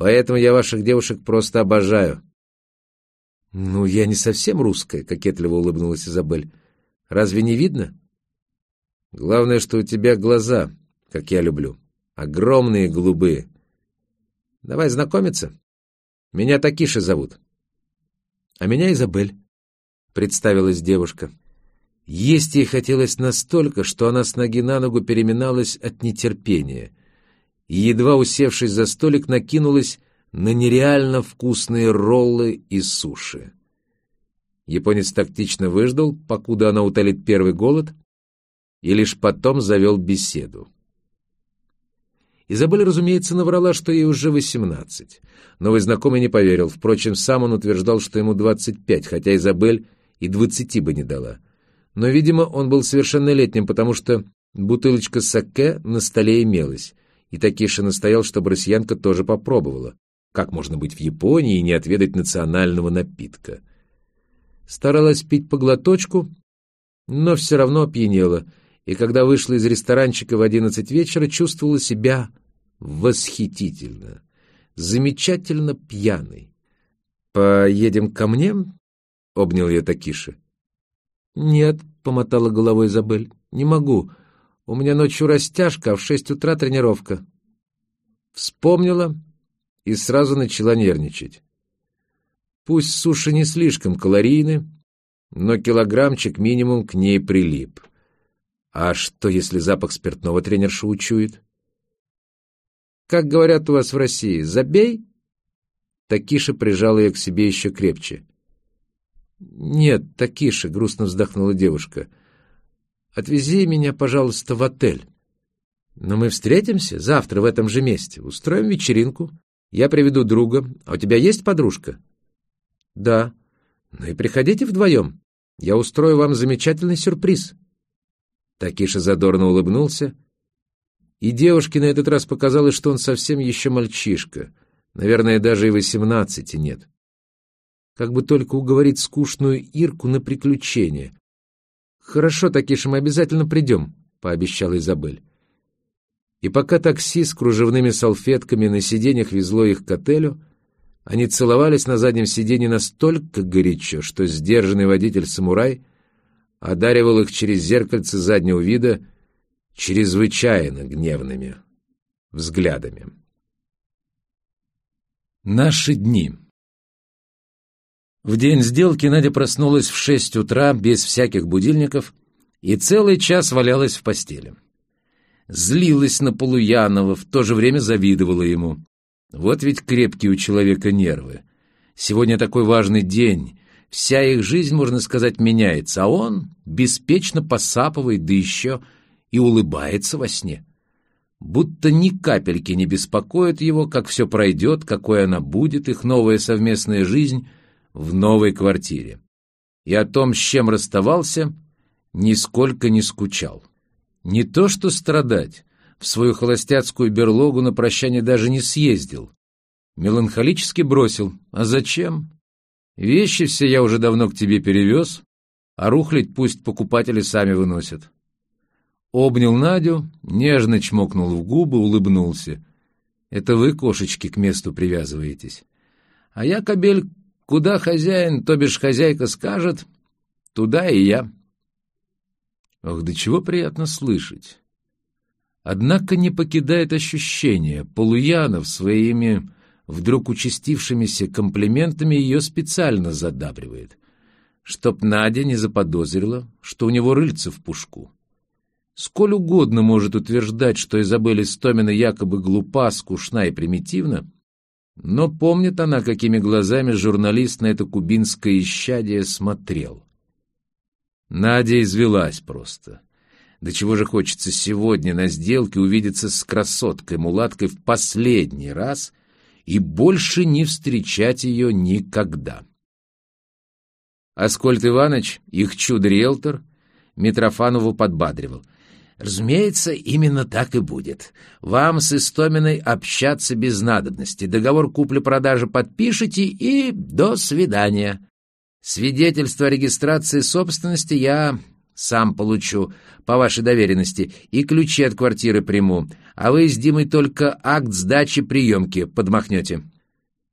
Поэтому я ваших девушек просто обожаю». «Ну, я не совсем русская», — кокетливо улыбнулась Изабель. «Разве не видно?» «Главное, что у тебя глаза, как я люблю. Огромные, голубые. Давай знакомиться. Меня Такиша зовут». «А меня Изабель», — представилась девушка. Есть ей хотелось настолько, что она с ноги на ногу переминалась от нетерпения и, едва усевшись за столик, накинулась на нереально вкусные роллы и суши. Японец тактично выждал, покуда она утолит первый голод, и лишь потом завел беседу. Изабель, разумеется, наврала, что ей уже восемнадцать. Новый знакомый не поверил. Впрочем, сам он утверждал, что ему двадцать пять, хотя Изабель и двадцати бы не дала. Но, видимо, он был совершеннолетним, потому что бутылочка саке на столе имелась, и Такиша настоял, чтобы россиянка тоже попробовала. Как можно быть в Японии и не отведать национального напитка? Старалась пить по глоточку, но все равно опьянела, и когда вышла из ресторанчика в одиннадцать вечера, чувствовала себя восхитительно, замечательно пьяной. «Поедем ко мне?» — обнял ее Такиша. «Нет», — помотала головой Изабель, — «не могу. У меня ночью растяжка, а в шесть утра тренировка». Вспомнила и сразу начала нервничать. Пусть суши не слишком калорийны, но килограммчик минимум к ней прилип. А что, если запах спиртного тренерша учует? Как говорят у вас в России, забей? Такиша прижал ее к себе еще крепче. «Нет, Такиша», — грустно вздохнула девушка. «Отвези меня, пожалуйста, в отель. Но мы встретимся завтра в этом же месте. Устроим вечеринку. Я приведу друга. А у тебя есть подружка?» «Да». «Ну и приходите вдвоем. Я устрою вам замечательный сюрприз». Такиша задорно улыбнулся, и девушке на этот раз показалось, что он совсем еще мальчишка. Наверное, даже и восемнадцати нет как бы только уговорить скучную Ирку на приключение. «Хорошо, Такиша, мы обязательно придем», — пообещала Изабель. И пока такси с кружевными салфетками на сиденьях везло их к отелю, они целовались на заднем сиденье настолько горячо, что сдержанный водитель-самурай одаривал их через зеркальце заднего вида чрезвычайно гневными взглядами. Наши дни в день сделки Надя проснулась в шесть утра без всяких будильников и целый час валялась в постели. Злилась на Полуянова, в то же время завидовала ему. Вот ведь крепкие у человека нервы. Сегодня такой важный день, вся их жизнь, можно сказать, меняется, а он беспечно посапывает, да еще и улыбается во сне. Будто ни капельки не беспокоит его, как все пройдет, какой она будет, их новая совместная жизнь — в новой квартире. И о том, с чем расставался, нисколько не скучал. Не то что страдать, в свою холостяцкую берлогу на прощание даже не съездил. Меланхолически бросил. А зачем? Вещи все я уже давно к тебе перевез, а рухлить пусть покупатели сами выносят. Обнял Надю, нежно чмокнул в губы, улыбнулся. Это вы, кошечки, к месту привязываетесь. А я, кобель, Куда хозяин, то бишь хозяйка скажет, туда и я. Ох, да чего приятно слышать. Однако не покидает ощущение, Полуянов своими вдруг участившимися комплиментами ее специально задабривает, чтоб Надя не заподозрила, что у него рыльце в пушку. Сколь угодно может утверждать, что Изабель Истомина якобы глупа, скучна и примитивна, но помнит она, какими глазами журналист на это кубинское исчадие смотрел. Надя извелась просто. До чего же хочется сегодня на сделке увидеться с красоткой-мулаткой в последний раз и больше не встречать ее никогда. Аскольд Иванович, их чудо-риэлтор, Митрофанову подбадривал — Разумеется, именно так и будет. Вам с Истоминой общаться без надобности. Договор купли-продажи подпишите и до свидания. Свидетельство о регистрации собственности я сам получу, по вашей доверенности, и ключи от квартиры приму, а вы с Димой только акт сдачи приемки подмахнете».